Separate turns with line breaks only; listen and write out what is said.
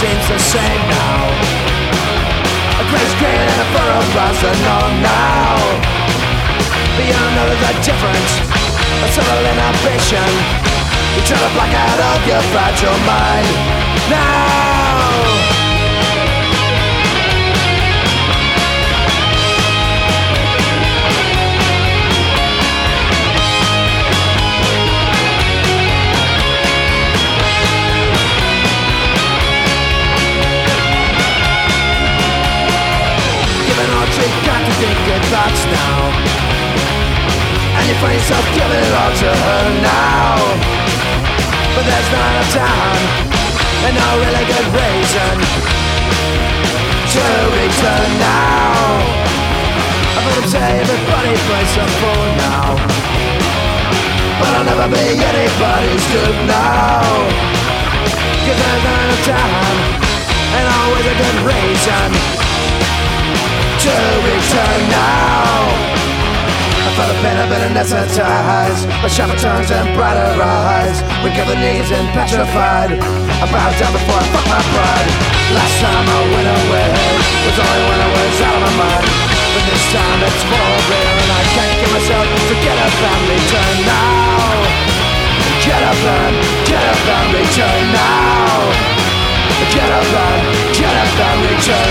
seems the same now. Furrow runs unknown now. But you know there's a difference, a subtle inhibition. You try to block out of your fragile mind all to contradicted thoughts now. And you find yourself giving it all to her now. But there's not enough time And no really good reason To return now. Heard them say everybody plays some fool now. But I'll never be anybody's good now. Cause there's not enough time And always a good reason return now. I felt the pain, I've been anesthetized But sharper turns and brighter eyes We the knees and petrified. I bowed down before I fucked my pride. Last time I went away Was only when I was out of my mind. But this time it's for real And I can't get myself to get up and return now. Get up and, get up and return now. Get up and, get up and return